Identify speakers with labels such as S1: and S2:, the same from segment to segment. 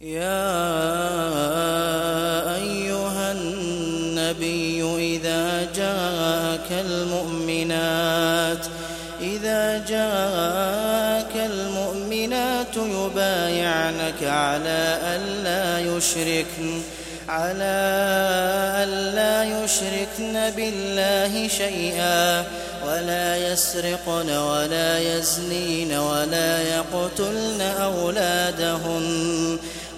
S1: يا أيها النبي إذا جاءك المؤمنات إذا جاءك المؤمنات يبايعنك على ألا يشركن على ألا يشركن بالله شيئا ولا يسرقن ولا يزنين ولا يقتلن أولادهن.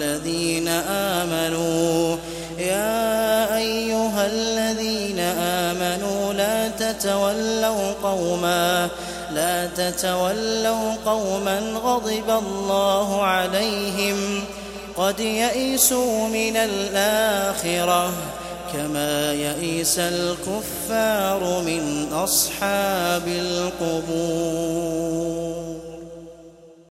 S1: الذين آمنوا. يا أيها الذين آمنوا لا تتولوا قوما لا تتولوا قوما غضب الله عليهم. قد يئسوا من الآخرة كما يئس الكفار من أصحاب القبور.